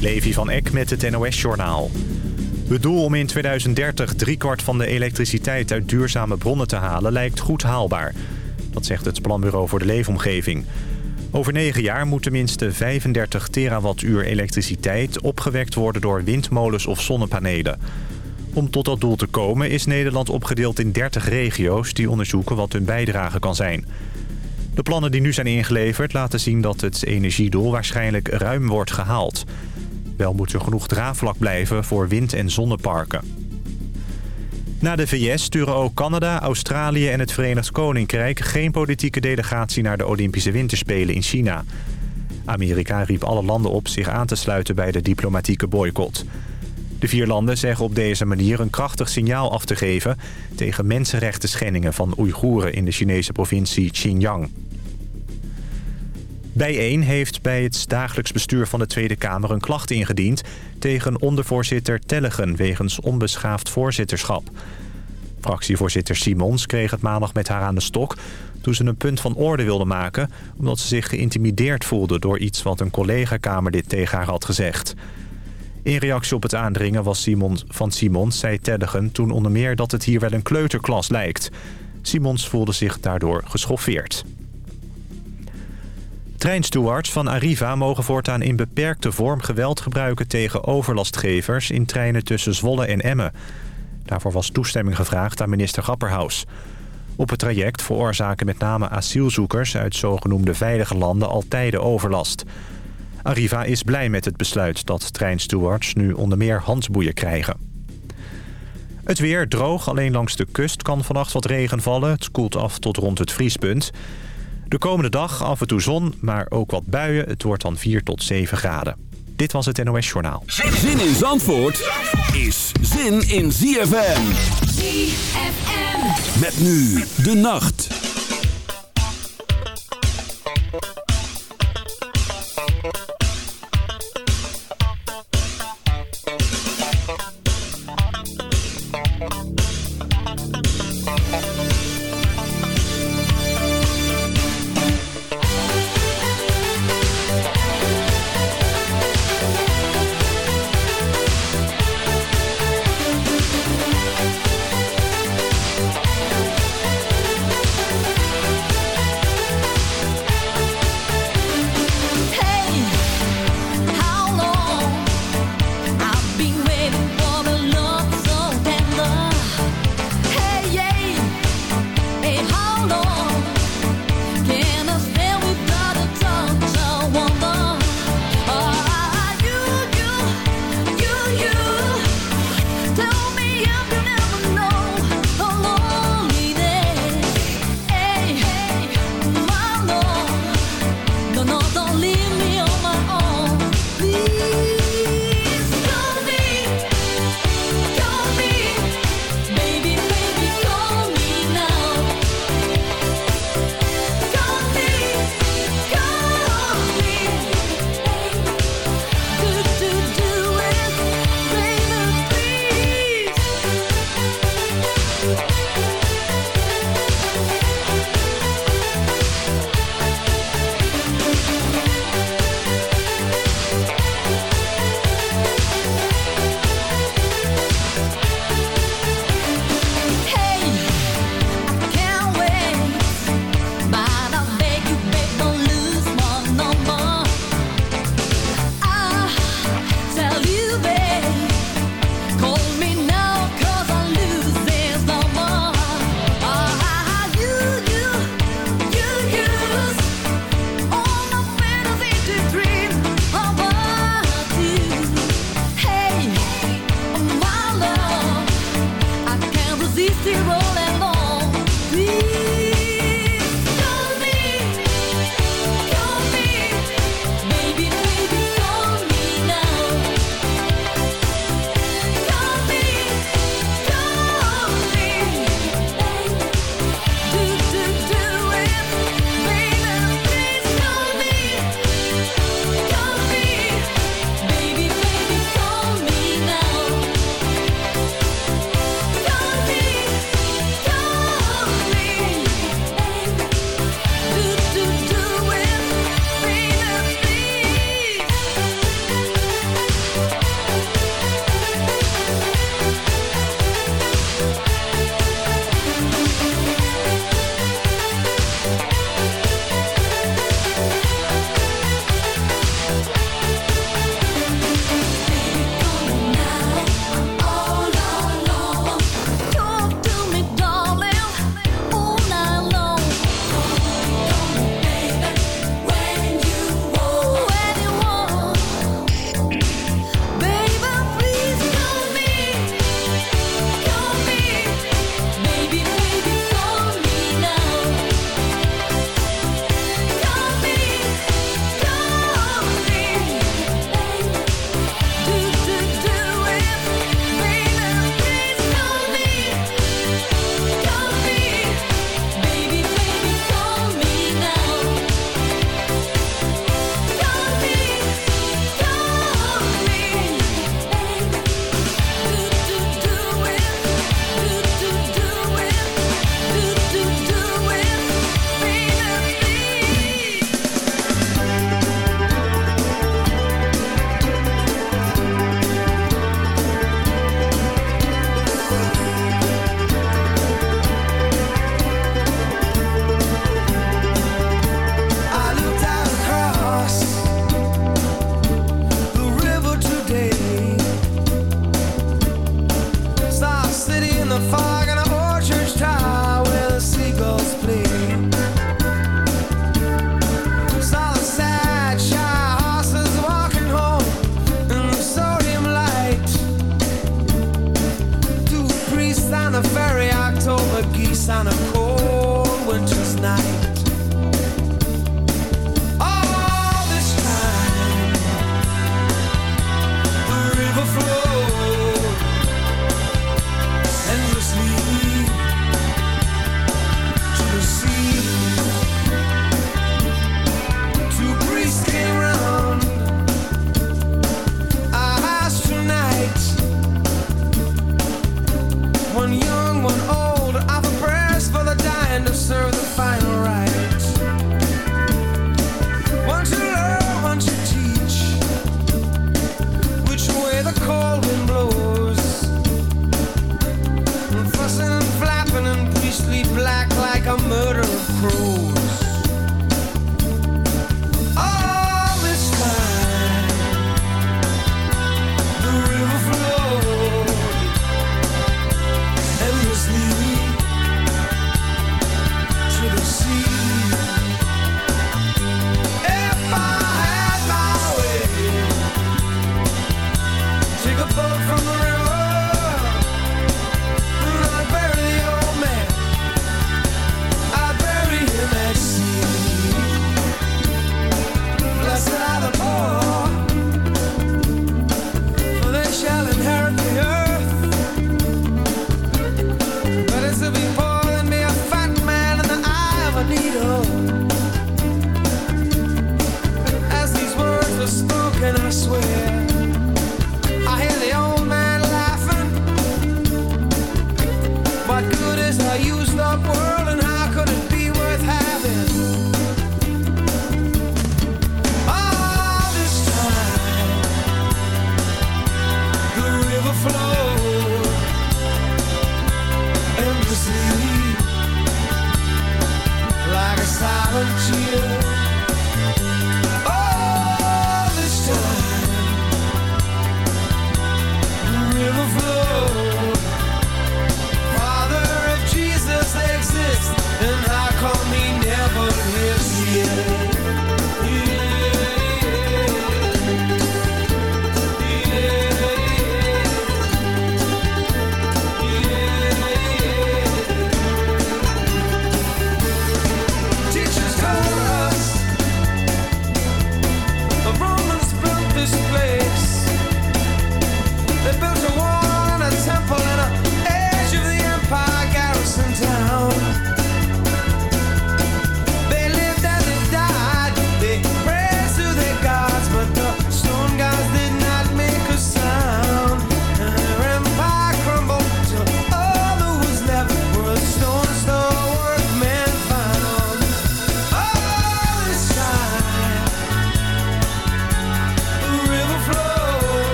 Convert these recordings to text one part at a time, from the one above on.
Levi van Eck met het NOS-journaal. Het doel om in 2030 driekwart van de elektriciteit uit duurzame bronnen te halen lijkt goed haalbaar. Dat zegt het Planbureau voor de Leefomgeving. Over negen jaar moet tenminste 35 terawattuur elektriciteit opgewekt worden door windmolens of zonnepanelen. Om tot dat doel te komen is Nederland opgedeeld in 30 regio's die onderzoeken wat hun bijdrage kan zijn. De plannen die nu zijn ingeleverd laten zien dat het energiedoel waarschijnlijk ruim wordt gehaald. Wel moet er genoeg draagvlak blijven voor wind- en zonneparken. Na de VS sturen ook Canada, Australië en het Verenigd Koninkrijk... geen politieke delegatie naar de Olympische Winterspelen in China. Amerika riep alle landen op zich aan te sluiten bij de diplomatieke boycott. De vier landen zeggen op deze manier een krachtig signaal af te geven... tegen mensenrechten schendingen van Oeigoeren in de Chinese provincie Xinjiang. Bijeen heeft bij het dagelijks bestuur van de Tweede Kamer een klacht ingediend... tegen ondervoorzitter Tellegen wegens onbeschaafd voorzitterschap. Fractievoorzitter Simons kreeg het maandag met haar aan de stok... toen ze een punt van orde wilde maken... omdat ze zich geïntimideerd voelde door iets wat een collega-kamerlid tegen haar had gezegd. In reactie op het aandringen was Simons, van Simons zei Tellegen toen onder meer dat het hier wel een kleuterklas lijkt. Simons voelde zich daardoor geschoffeerd. Treinstewards van Arriva mogen voortaan in beperkte vorm geweld gebruiken tegen overlastgevers in treinen tussen Zwolle en Emmen. Daarvoor was toestemming gevraagd aan minister Grapperhaus. Op het traject veroorzaken met name asielzoekers uit zogenoemde veilige landen al tijden overlast. Arriva is blij met het besluit dat treinstewards nu onder meer handboeien krijgen. Het weer droog, alleen langs de kust kan vannacht wat regen vallen. Het koelt af tot rond het vriespunt. De komende dag af en toe zon, maar ook wat buien. Het wordt dan 4 tot 7 graden. Dit was het NOS Journaal. Zin in Zandvoort is zin in ZFM. ZFM. Met nu de nacht.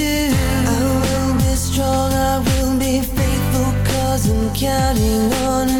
do I will be strong, I will be faithful Cause I'm counting on you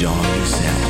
John said.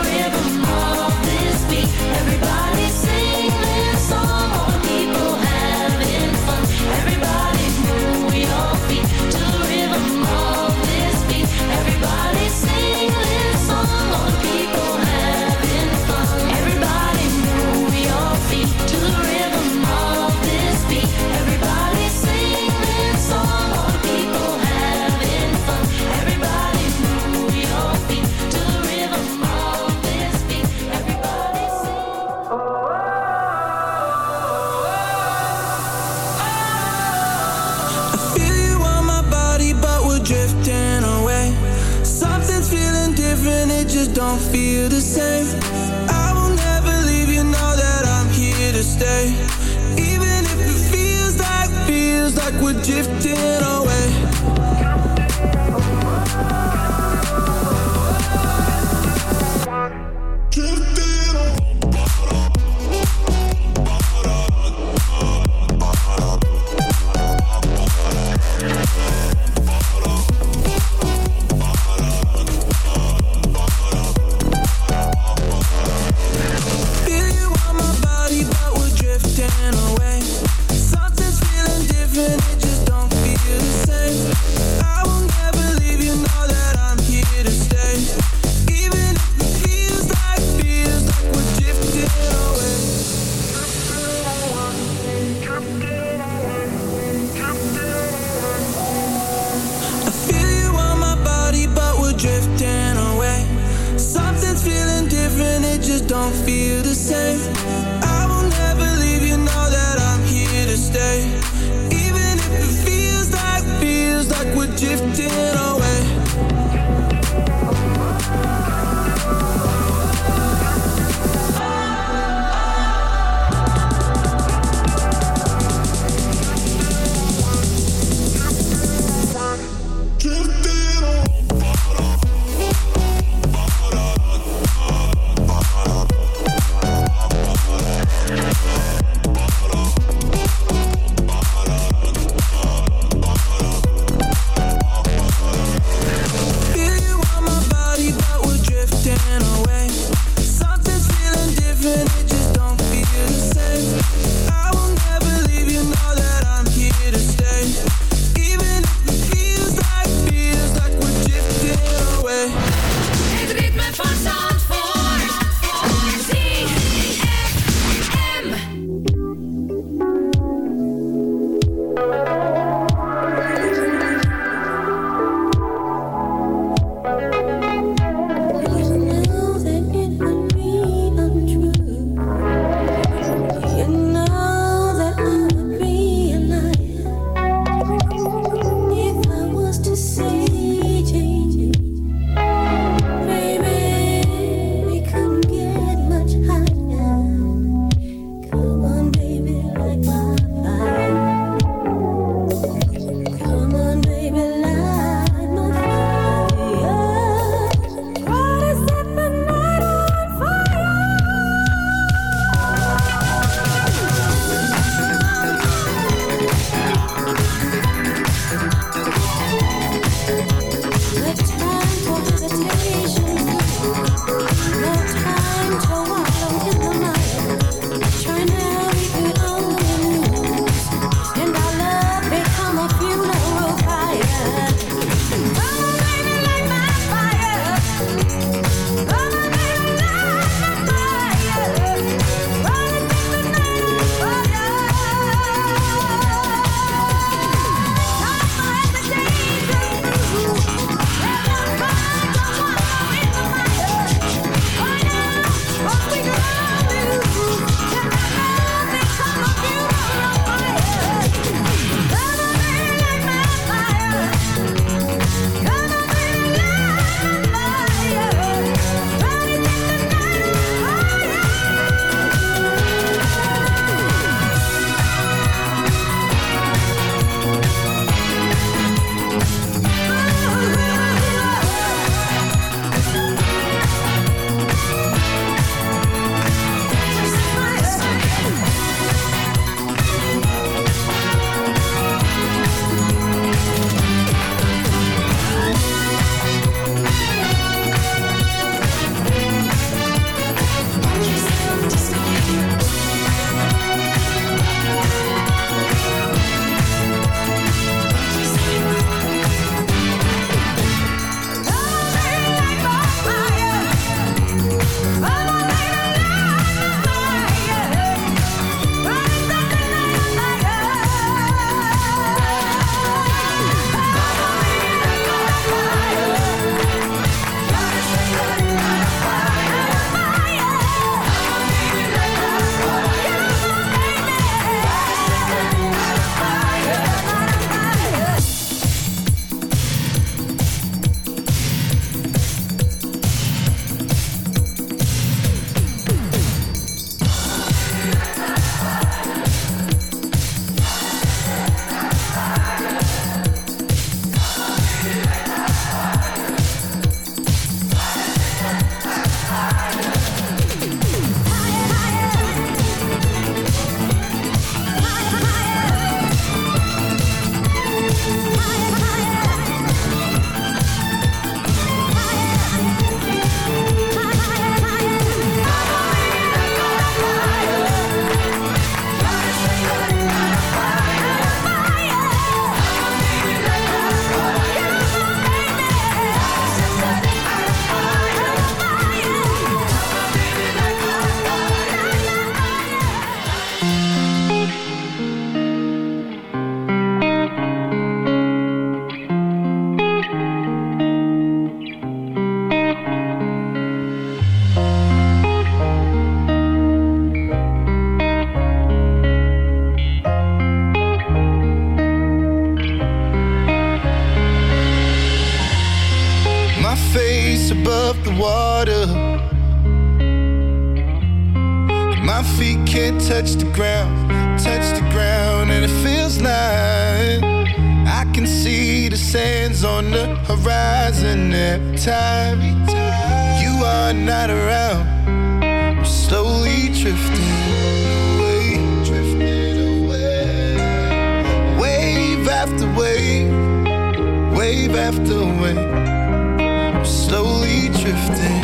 left away. I'm slowly drifting,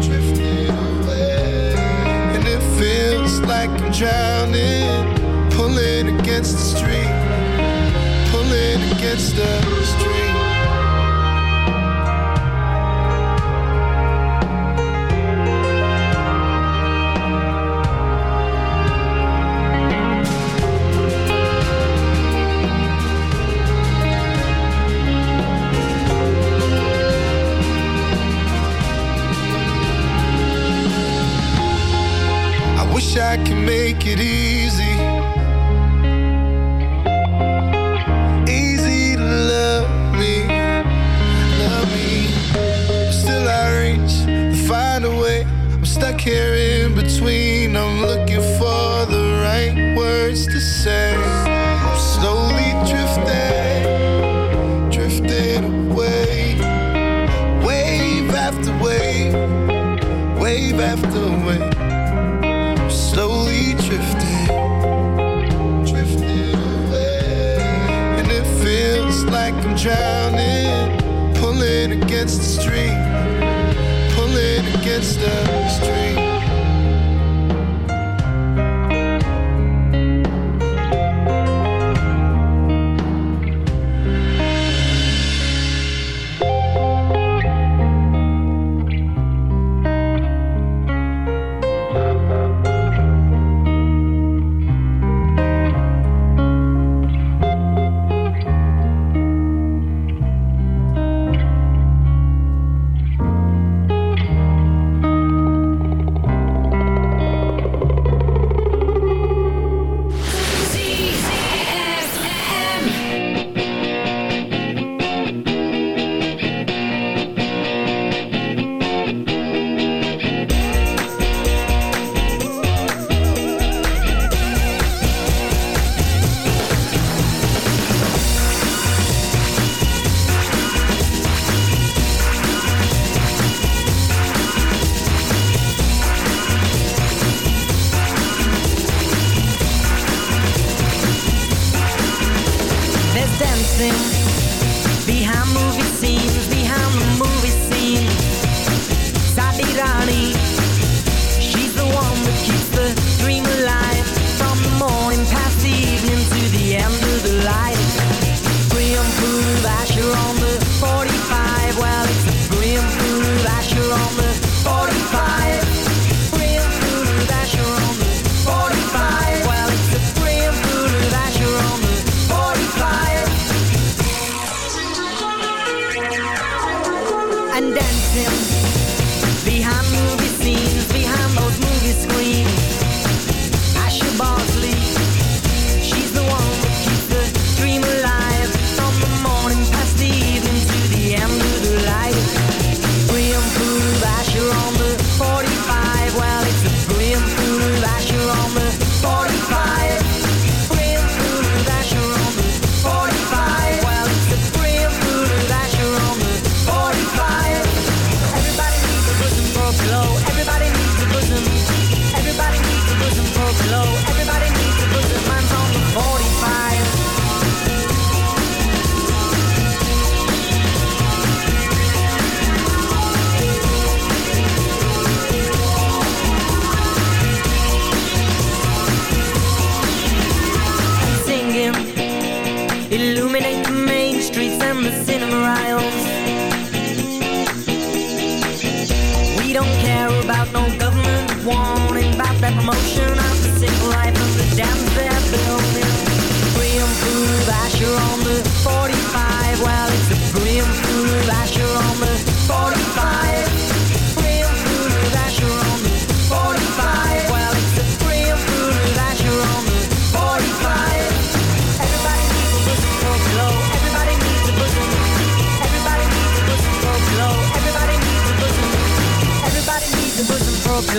drifting away. And it feels like I'm drowning, pulling against the street, pulling against the street. it is.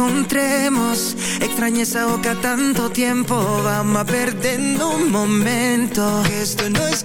encontremos. Extrañé esa boca tanto tiempo, vamos a perder un momento. Esto no es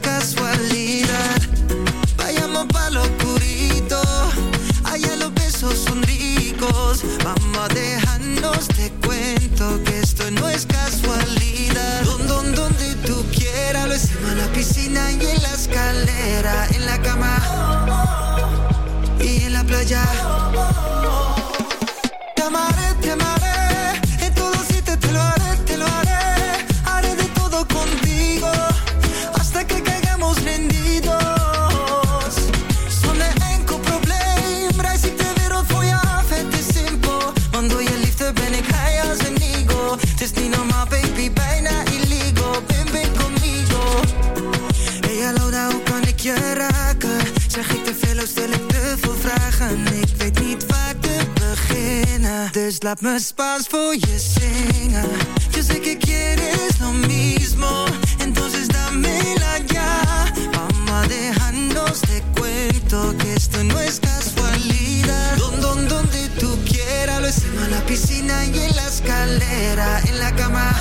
Got my spots for you, singer. Yo sé que quieres lo mismo, entonces dámela ya. Vamos a dejarnos de cuento que esto no es casualidad. Don, don, donde tú quieras, lo hicimos en la piscina y en la escalera, en la cama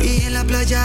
y en la playa